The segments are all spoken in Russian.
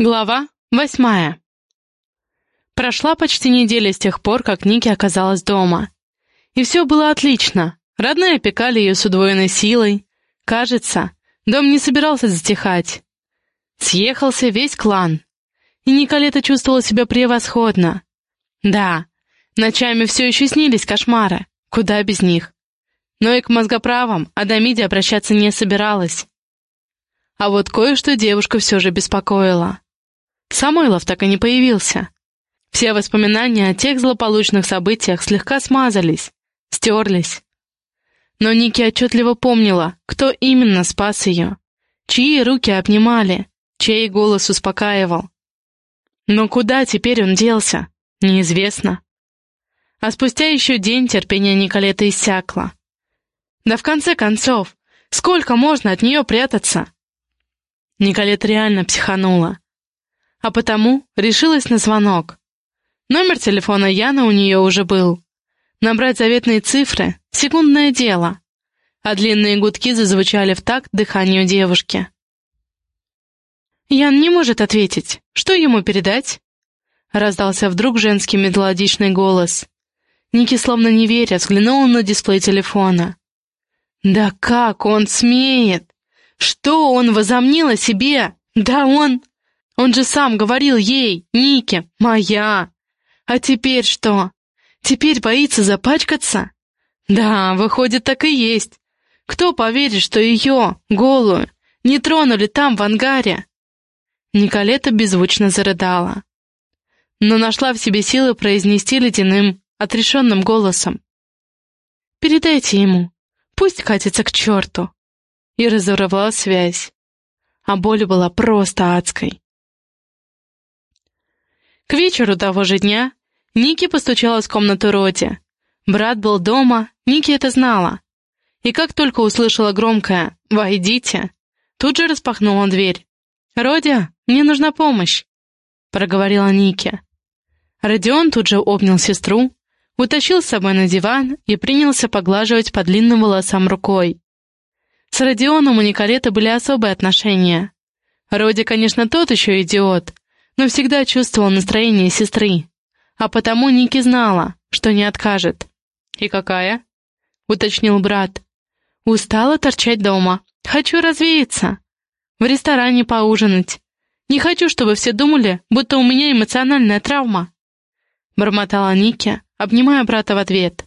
Глава восьмая. Прошла почти неделя с тех пор, как Ники оказалась дома. И все было отлично. Родные опекали ее с удвоенной силой. Кажется, дом не собирался затихать. Съехался весь клан. И Николета чувствовала себя превосходно. Да, ночами все еще снились кошмары. Куда без них. Но и к мозгоправам Адамиде обращаться не собиралась. А вот кое-что девушка все же беспокоила. Самойлов так и не появился. Все воспоминания о тех злополучных событиях слегка смазались, стерлись. Но Ники отчетливо помнила, кто именно спас ее, чьи руки обнимали, чей голос успокаивал. Но куда теперь он делся, неизвестно. А спустя еще день терпение Николеты иссякло. Да в конце концов, сколько можно от нее прятаться? Николет реально психанула а потому решилась на звонок. Номер телефона Яны у нее уже был. Набрать заветные цифры — секундное дело, а длинные гудки зазвучали в такт дыханию девушки. «Ян не может ответить. Что ему передать?» Раздался вдруг женский мелодичный голос. Ники, словно не веря, взглянула на дисплей телефона. «Да как он смеет? Что он возомнил о себе? Да он...» Он же сам говорил ей, Нике, моя. А теперь что? Теперь боится запачкаться? Да, выходит, так и есть. Кто поверит, что ее, голую, не тронули там, в ангаре? Николета беззвучно зарыдала. Но нашла в себе силы произнести ледяным, отрешенным голосом. «Передайте ему, пусть катится к черту!» И разорвала связь. А боль была просто адской. К вечеру того же дня Ники постучалась в комнату Роди. Брат был дома, Ники это знала. И как только услышала громкое «Войдите», тут же распахнула дверь. «Роди, мне нужна помощь», — проговорила Ники. Родион тут же обнял сестру, утащил с собой на диван и принялся поглаживать по длинным волосам рукой. С Родионом у Николета были особые отношения. Роди, конечно, тот еще идиот, но всегда чувствовал настроение сестры, а потому Ники знала, что не откажет. «И какая?» — уточнил брат. «Устала торчать дома. Хочу развеяться. В ресторане поужинать. Не хочу, чтобы все думали, будто у меня эмоциональная травма». Бормотала Ники, обнимая брата в ответ.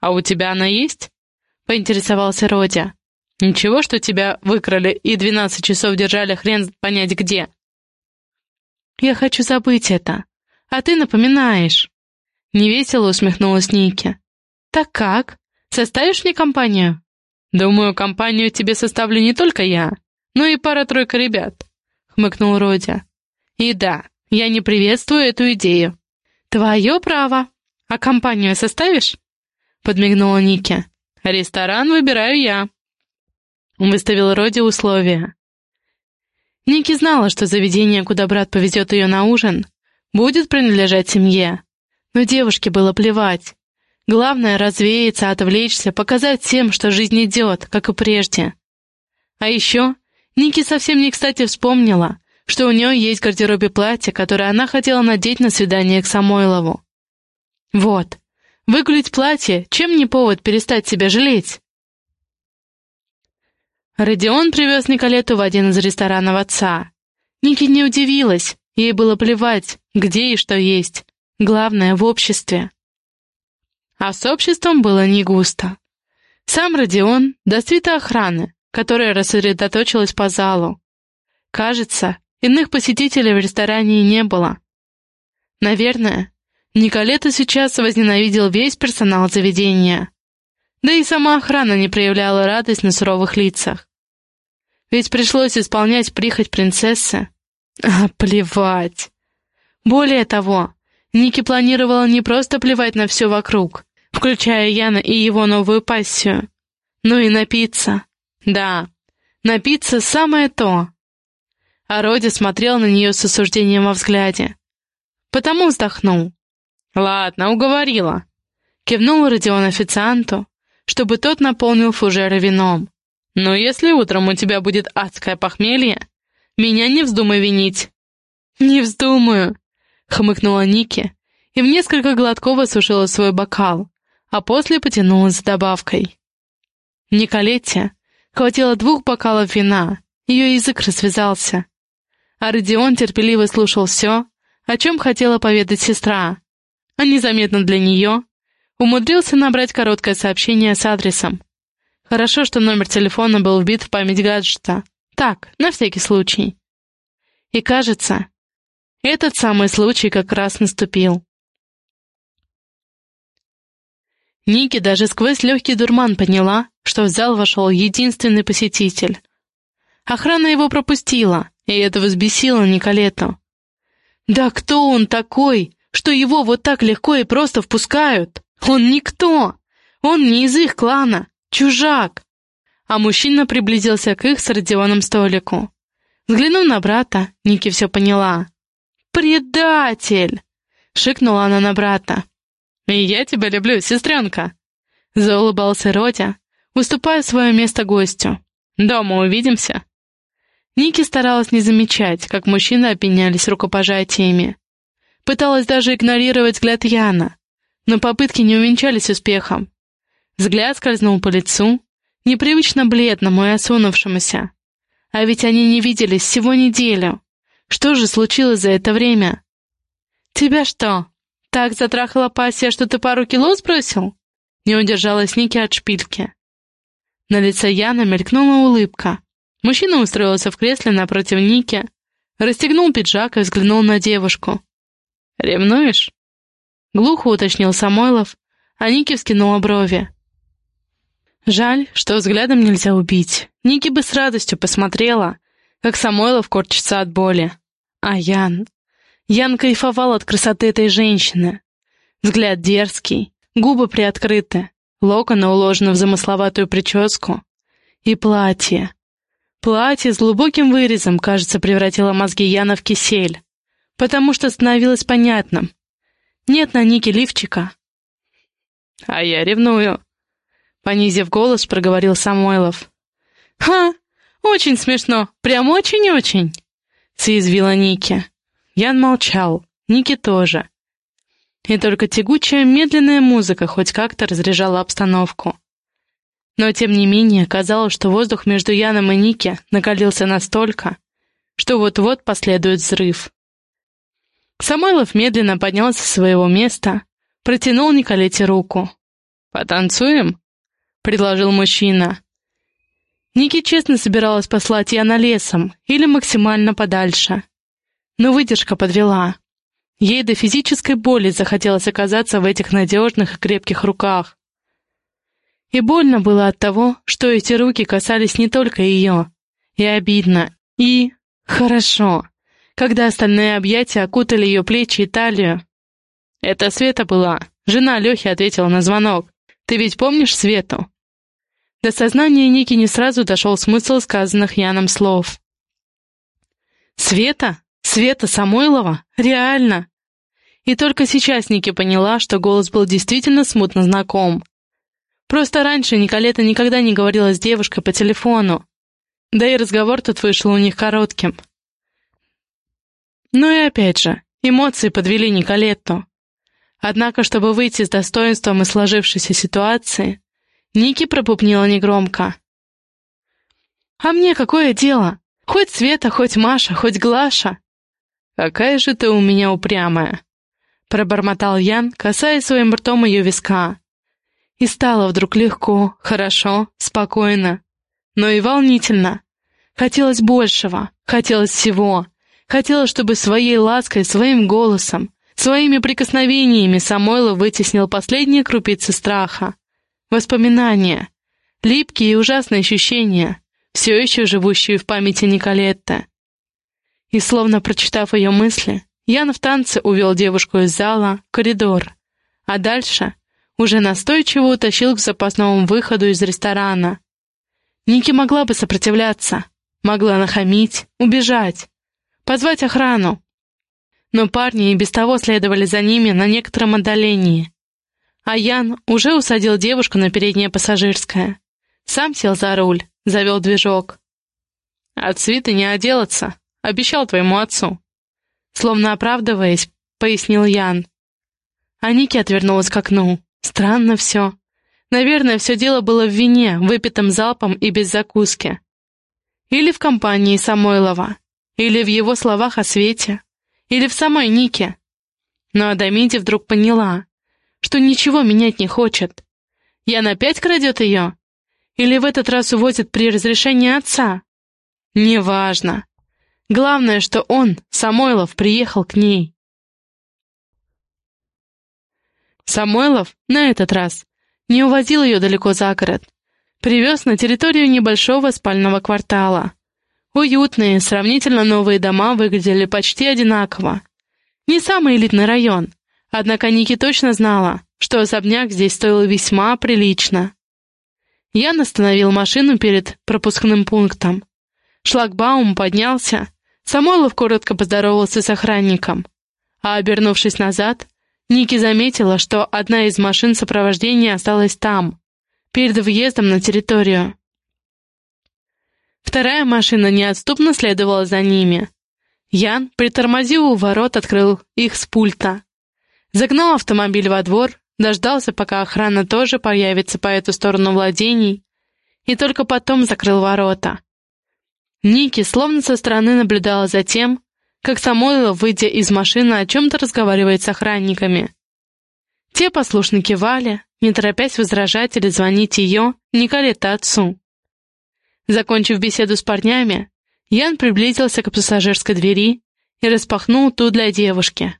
«А у тебя она есть?» — поинтересовался Родя. «Ничего, что тебя выкрали и двенадцать часов держали хрен понять где?» «Я хочу забыть это, а ты напоминаешь». Невесело усмехнулась Ники. «Так как? Составишь мне компанию?» «Думаю, компанию тебе составлю не только я, но и пара-тройка ребят», — хмыкнул Родя. «И да, я не приветствую эту идею». «Твое право. А компанию составишь?» — подмигнула Ники. «Ресторан выбираю я», — выставил Роди условия. Ники знала, что заведение, куда брат повезет ее на ужин, будет принадлежать семье. Но девушке было плевать. Главное — развеяться, отвлечься, показать всем, что жизнь идет, как и прежде. А еще Ники совсем не кстати вспомнила, что у нее есть в гардеробе платье, которое она хотела надеть на свидание к Самойлову. Вот, выгулить платье, чем не повод перестать себя жалеть? Родион привез Николету в один из ресторанов отца. Ники не удивилась, ей было плевать, где и что есть. Главное, в обществе. А с обществом было не густо. Сам Родион, до свита охраны, которая рассредоточилась по залу. Кажется, иных посетителей в ресторане не было. Наверное, Николета сейчас возненавидел весь персонал заведения. Да и сама охрана не проявляла радость на суровых лицах. Ведь пришлось исполнять прихоть принцессы. А, плевать. Более того, Ники планировала не просто плевать на все вокруг, включая Яна и его новую пассию, но и напиться. Да, напиться самое то. А Роди смотрел на нее с осуждением во взгляде. Потому вздохнул. «Ладно, уговорила». Кивнул Родион официанту, чтобы тот наполнил фужеры вином. Но если утром у тебя будет адское похмелье, меня не вздумай винить. «Не вздумаю», — хмыкнула Ники и в несколько глотков осушила свой бокал, а после потянулась за добавкой. Николетте хватило двух бокалов вина, ее язык развязался. А Родион терпеливо слушал все, о чем хотела поведать сестра, а незаметно для нее умудрился набрать короткое сообщение с адресом. Хорошо, что номер телефона был вбит в память гаджета. Так, на всякий случай. И кажется, этот самый случай как раз наступил. Ники даже сквозь легкий дурман поняла, что в зал вошел единственный посетитель. Охрана его пропустила, и это взбесило Николету. «Да кто он такой, что его вот так легко и просто впускают? Он никто! Он не из их клана, чужак!» А мужчина приблизился к их с Родионом столику. Взглянув на брата, Ники все поняла. «Предатель!» — шикнула она на брата. «И я тебя люблю, сестренка!» — заулыбался Родя, уступая свое место гостю. «Дома увидимся!» Ники старалась не замечать, как мужчины обменялись рукопожатиями. Пыталась даже игнорировать взгляд Яна, но попытки не увенчались успехом. Взгляд скользнул по лицу, непривычно бледному и осунувшемуся. А ведь они не виделись всего неделю. Что же случилось за это время? «Тебя что, так затрахала пассия, что ты пару кило сбросил?» Не удержалась Ники от шпильки. На лице Яна мелькнула улыбка, Мужчина устроился в кресле напротив Ники, расстегнул пиджак и взглянул на девушку. «Ревнуешь?» Глухо уточнил Самойлов, а Ники вскинула брови. Жаль, что взглядом нельзя убить. Ники бы с радостью посмотрела, как Самойлов корчится от боли. А Ян... Ян кайфовал от красоты этой женщины. Взгляд дерзкий, губы приоткрыты, локоны уложены в замысловатую прическу. И платье. Платье с глубоким вырезом, кажется, превратило мозги Яна в кисель, потому что становилось понятным. Нет на Нике лифчика. «А я ревную», — понизив голос, проговорил Самойлов. «Ха! Очень смешно, прям очень-очень!» — съязвила Ники. Ян молчал, Ники тоже. И только тягучая медленная музыка хоть как-то разряжала обстановку. Но, тем не менее, казалось, что воздух между Яном и Ники накалился настолько, что вот-вот последует взрыв. Самойлов медленно поднялся с своего места, протянул Николете руку. «Потанцуем?» — предложил мужчина. Ники честно собиралась послать Яна лесом или максимально подальше. Но выдержка подвела. Ей до физической боли захотелось оказаться в этих надежных и крепких руках. И больно было от того, что эти руки касались не только ее. И обидно, и... хорошо, когда остальные объятия окутали ее плечи и талию. «Это Света была», — жена Лехи ответила на звонок. «Ты ведь помнишь Свету?» До сознания Ники не сразу дошел смысл сказанных Яном слов. «Света? Света Самойлова? Реально?» И только сейчас Ники поняла, что голос был действительно смутно знаком. Просто раньше Николета никогда не говорила с девушкой по телефону. Да и разговор тут вышел у них коротким. Ну и опять же, эмоции подвели Николетту. Однако, чтобы выйти с достоинством из сложившейся ситуации, Ники пропупнила негромко. «А мне какое дело? Хоть Света, хоть Маша, хоть Глаша!» «Какая же ты у меня упрямая!» Пробормотал Ян, касаясь своим ртом ее виска. И стало вдруг легко, хорошо, спокойно. Но и волнительно. Хотелось большего, хотелось всего. Хотелось, чтобы своей лаской, своим голосом, своими прикосновениями Самойлов вытеснил последние крупицы страха. Воспоминания. Липкие и ужасные ощущения, все еще живущие в памяти Николетты. И словно прочитав ее мысли, Ян в танце увел девушку из зала в коридор, а дальше уже настойчиво утащил к запасному выходу из ресторана. Ники могла бы сопротивляться, могла нахамить, убежать, позвать охрану. Но парни и без того следовали за ними на некотором отдалении. А Ян уже усадил девушку на переднее пассажирское. Сам сел за руль, завел движок. «От свиты не отделаться, обещал твоему отцу», Словно оправдываясь, пояснил Ян. А Ники отвернулась к окну. Странно все. Наверное, все дело было в вине, выпитом залпом и без закуски. Или в компании Самойлова. Или в его словах о свете. Или в самой Нике. Но Адамиди вдруг поняла, что ничего менять не хочет. Ян опять крадет ее? Или в этот раз увозит при разрешении отца? Неважно. Главное, что он, Самойлов, приехал к ней. Самойлов на этот раз не увозил ее далеко за город. Привез на территорию небольшого спального квартала. Уютные, сравнительно новые дома выглядели почти одинаково. Не самый элитный район, однако Ники точно знала, что особняк здесь стоил весьма прилично. Ян остановил машину перед пропускным пунктом. Шлагбаум поднялся, Самойлов коротко поздоровался с охранником, а, обернувшись назад, Ники заметила, что одна из машин сопровождения осталась там, перед въездом на территорию. Вторая машина неотступно следовала за ними. Ян, притормозив у ворот, открыл их с пульта. Загнал автомобиль во двор, дождался, пока охрана тоже появится по эту сторону владений, и только потом закрыл ворота. Ники словно со стороны наблюдала за тем, как Самойлов, выйдя из машины, о чем-то разговаривает с охранниками. Те послушно кивали, не торопясь возражать или звонить ее, Николета отцу. Закончив беседу с парнями, Ян приблизился к пассажирской двери и распахнул ту для девушки.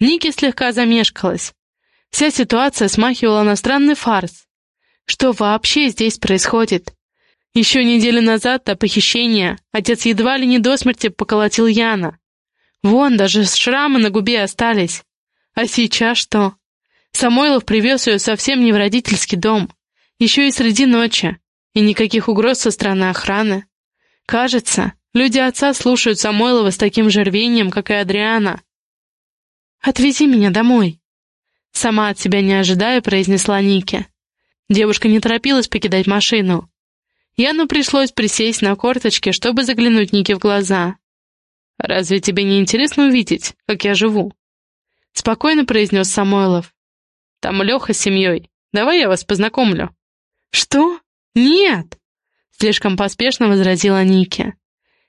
Ники слегка замешкалась. Вся ситуация смахивала на странный фарс. Что вообще здесь происходит? Еще неделю назад до похищения отец едва ли не до смерти поколотил Яна. Вон, даже шрамы на губе остались. А сейчас что? Самойлов привез ее совсем не в родительский дом, еще и среди ночи, и никаких угроз со стороны охраны. Кажется, люди отца слушают Самойлова с таким же рвением, как и Адриана. «Отвези меня домой», — сама от себя не ожидая, произнесла Ники. Девушка не торопилась покидать машину. Яну пришлось присесть на корточки, чтобы заглянуть Нике в глаза. «Разве тебе не интересно увидеть, как я живу?» Спокойно произнес Самойлов. «Там Леха с семьей. Давай я вас познакомлю». «Что? Нет!» Слишком поспешно возразила Нике.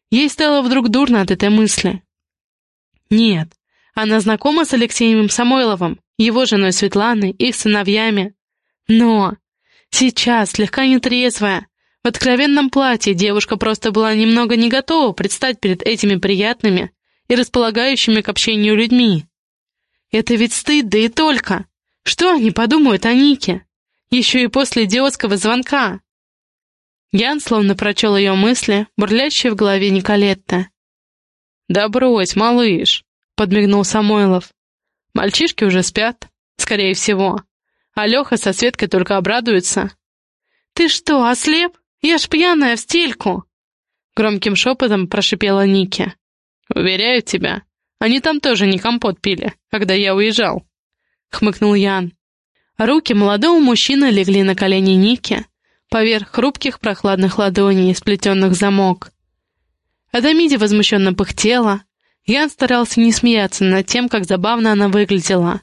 Ей стало вдруг дурно от этой мысли. «Нет, она знакома с Алексеем Самойловым, его женой Светланой, их сыновьями. Но сейчас, слегка нетрезвая, в откровенном платье девушка просто была немного не готова предстать перед этими приятными и располагающими к общению людьми. Это ведь стыд, да и только. Что они подумают о Нике? Еще и после идиотского звонка. Ян словно прочел ее мысли, бурлящие в голове Николетта. «Да брось, малыш», — подмигнул Самойлов. «Мальчишки уже спят, скорее всего. А Леха со Светкой только обрадуются». «Ты что, ослеп?» «Я ж пьяная в стельку!» Громким шепотом прошипела Ники. «Уверяю тебя, они там тоже не компот пили, когда я уезжал», — хмыкнул Ян. Руки молодого мужчины легли на колени Ники, поверх хрупких прохладных ладоней, сплетенных в замок. Адамиди возмущенно пыхтела. Ян старался не смеяться над тем, как забавно она выглядела.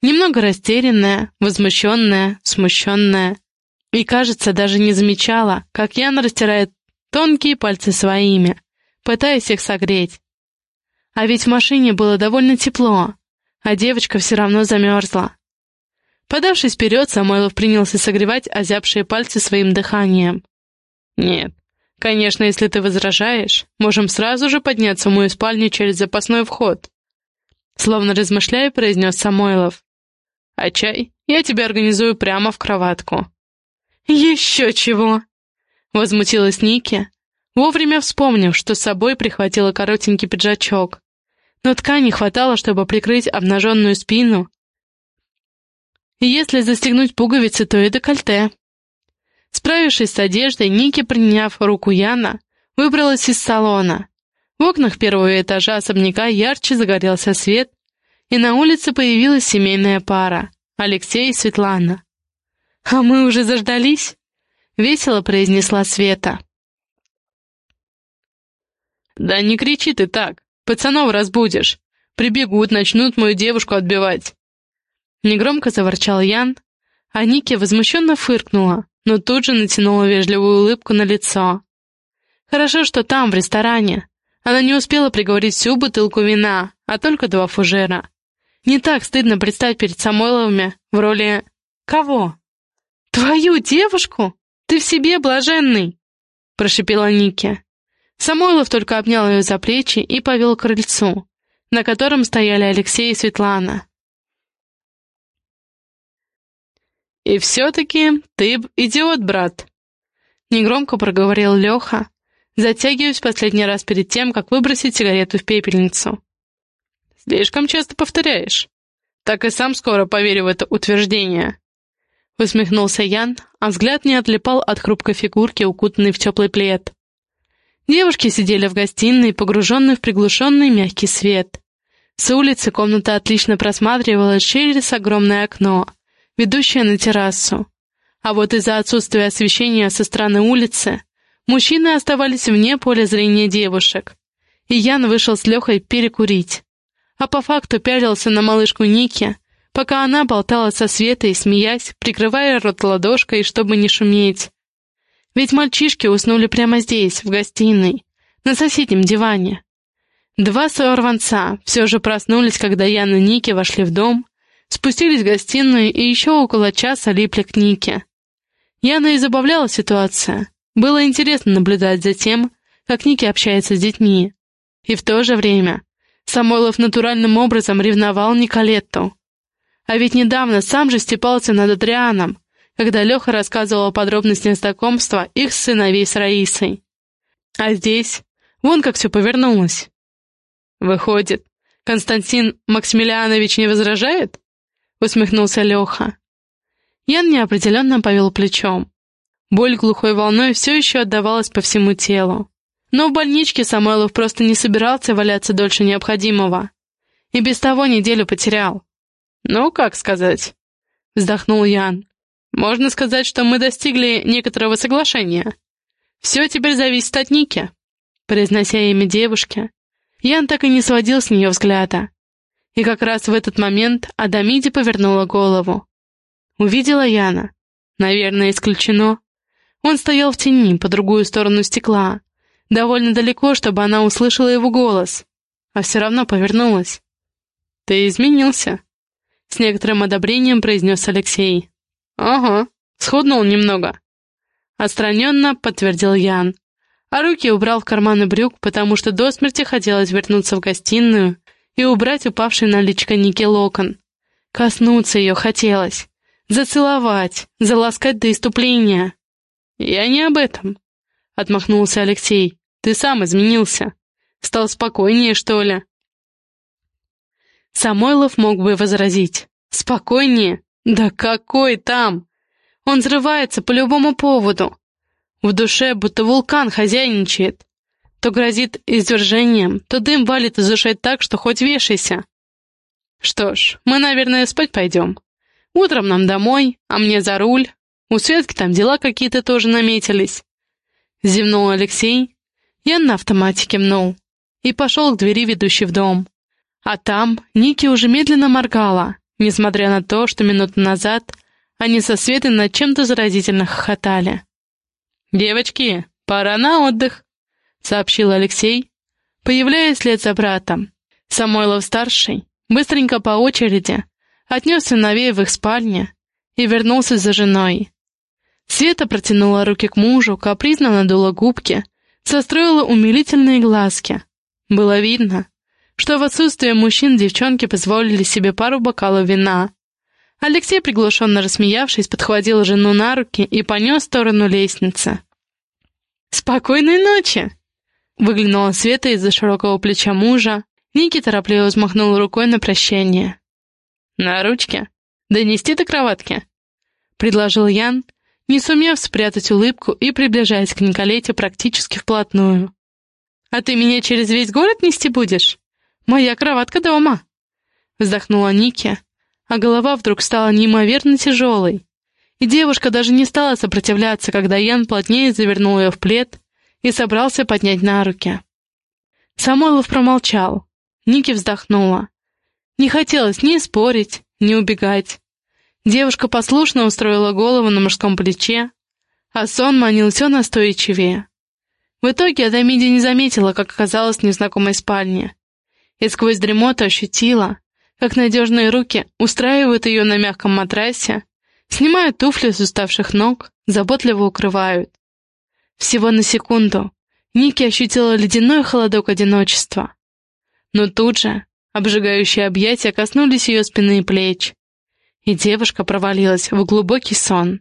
Немного растерянная, возмущенная, смущенная. И, кажется, даже не замечала, как Яна растирает тонкие пальцы своими, пытаясь их согреть. А ведь в машине было довольно тепло, а девочка все равно замерзла. Подавшись вперед, Самойлов принялся согревать озябшие пальцы своим дыханием. «Нет, конечно, если ты возражаешь, можем сразу же подняться в мою спальню через запасной вход», словно размышляя, произнес Самойлов. «А чай я тебе организую прямо в кроватку». «Еще чего!» — возмутилась Ники, вовремя вспомнив, что с собой прихватила коротенький пиджачок. Но ткани хватало, чтобы прикрыть обнаженную спину. Если застегнуть пуговицы, то и декольте. Справившись с одеждой, Ники, приняв руку Яна, выбралась из салона. В окнах первого этажа особняка ярче загорелся свет, и на улице появилась семейная пара — Алексей и Светлана. «А мы уже заждались?» — весело произнесла Света. «Да не кричи ты так, Пацанов разбудишь. Прибегут, начнут мою девушку отбивать. Негромко заворчал Ян, а Ники возмущенно фыркнула, но тут же натянула вежливую улыбку на лицо. Хорошо, что там, в ресторане. Она не успела приговорить всю бутылку вина, а только два фужера. Не так стыдно представить перед Самойловыми в роли... Кого? «Твою девушку? Ты в себе блаженный!» — прошипела Ники. Самойлов только обнял ее за плечи и повел к крыльцу, на котором стояли Алексей и Светлана. «И все-таки ты идиот, брат!» Негромко проговорил Леха, затягиваясь последний раз перед тем, как выбросить сигарету в пепельницу. «Слишком часто повторяешь. Так и сам скоро поверю в это утверждение». Усмехнулся Ян, а взгляд не отлипал от хрупкой фигурки, укутанной в теплый плед. Девушки сидели в гостиной, погруженные в приглушенный мягкий свет. С улицы комната отлично просматривалась через огромное окно, ведущее на террасу. А вот из-за отсутствия освещения со стороны улицы мужчины оставались вне поля зрения девушек. И Ян вышел с Лехой перекурить. А по факту пялился на малышку Ники, пока она болтала со Светой, смеясь, прикрывая рот ладошкой, чтобы не шуметь. Ведь мальчишки уснули прямо здесь, в гостиной, на соседнем диване. Два сорванца все же проснулись, когда Ян и Ники вошли в дом, спустились в гостиную и еще около часа липли к Нике. Яна и забавляла ситуация. Было интересно наблюдать за тем, как Ники общается с детьми. И в то же время Самойлов натуральным образом ревновал Николетту. А ведь недавно сам же степался над Адрианом, когда Леха рассказывал о подробностях знакомства их сыновей с Раисой. А здесь, вон как все повернулось. Выходит, Константин Максимилианович не возражает? Усмехнулся Леха. Ян неопределенно повел плечом. Боль глухой волной все еще отдавалась по всему телу. Но в больничке Самойлов просто не собирался валяться дольше необходимого. И без того неделю потерял. «Ну, как сказать?» — вздохнул Ян. Можно сказать, что мы достигли некоторого соглашения. Все теперь зависит от Ники. Произнося имя девушки, Ян так и не сводил с нее взгляда. И как раз в этот момент Адамиди повернула голову. Увидела Яна. Наверное, исключено. Он стоял в тени, по другую сторону стекла, довольно далеко, чтобы она услышала его голос, а все равно повернулась. «Ты изменился», — с некоторым одобрением произнес Алексей. «Ага, схуднул немного», — отстраненно подтвердил Ян. А руки убрал в карманы брюк, потому что до смерти хотелось вернуться в гостиную и убрать упавший на личко Ники локон. Коснуться ее хотелось. Зацеловать, заласкать до иступления. «Я не об этом», — отмахнулся Алексей. «Ты сам изменился. Стал спокойнее, что ли?» Самойлов мог бы возразить. «Спокойнее? Да какой там? Он взрывается по любому поводу. В душе будто вулкан хозяйничает. То грозит извержением, то дым валит из ушей так, что хоть вешайся. Что ж, мы, наверное, спать пойдем. Утром нам домой, а мне за руль. У Светки там дела какие-то тоже наметились. Зевнул Алексей. Я на автомате кивнул. И пошел к двери, ведущей в дом. А там Ники уже медленно моргала, несмотря на то, что минуту назад они со Светой над чем-то заразительно хохотали. «Девочки, пора на отдых», — сообщил Алексей, появляясь вслед за братом. Самойлов-старший быстренько по очереди отнес сыновей в их спальне и вернулся за женой. Света протянула руки к мужу, капризно надула губки, состроила умилительные глазки. Было видно, что в отсутствие мужчин девчонки позволили себе пару бокалов вина. Алексей, приглушенно рассмеявшись, подхватил жену на руки и понес в сторону лестницы. «Спокойной ночи!» Выглянула Света из-за широкого плеча мужа. Ники торопливо взмахнул рукой на прощение. «На ручке? Донести до кроватки?» Предложил Ян, не сумев спрятать улыбку и приближаясь к Николете практически вплотную. «А ты меня через весь город нести будешь?» «Моя кроватка дома!» Вздохнула Ники, а голова вдруг стала неимоверно тяжелой. И девушка даже не стала сопротивляться, когда Ян плотнее завернул ее в плед и собрался поднять на руки. Самойлов промолчал, Ники вздохнула. Не хотелось ни спорить, ни убегать. Девушка послушно устроила голову на мужском плече, а сон манил все настойчивее. В итоге Адамиди не заметила, как оказалась в незнакомой спальне, и сквозь дремоту ощутила, как надежные руки устраивают ее на мягком матрасе, снимают туфли с уставших ног, заботливо укрывают. Всего на секунду Ники ощутила ледяной холодок одиночества. Но тут же обжигающие объятия коснулись ее спины и плеч, и девушка провалилась в глубокий сон.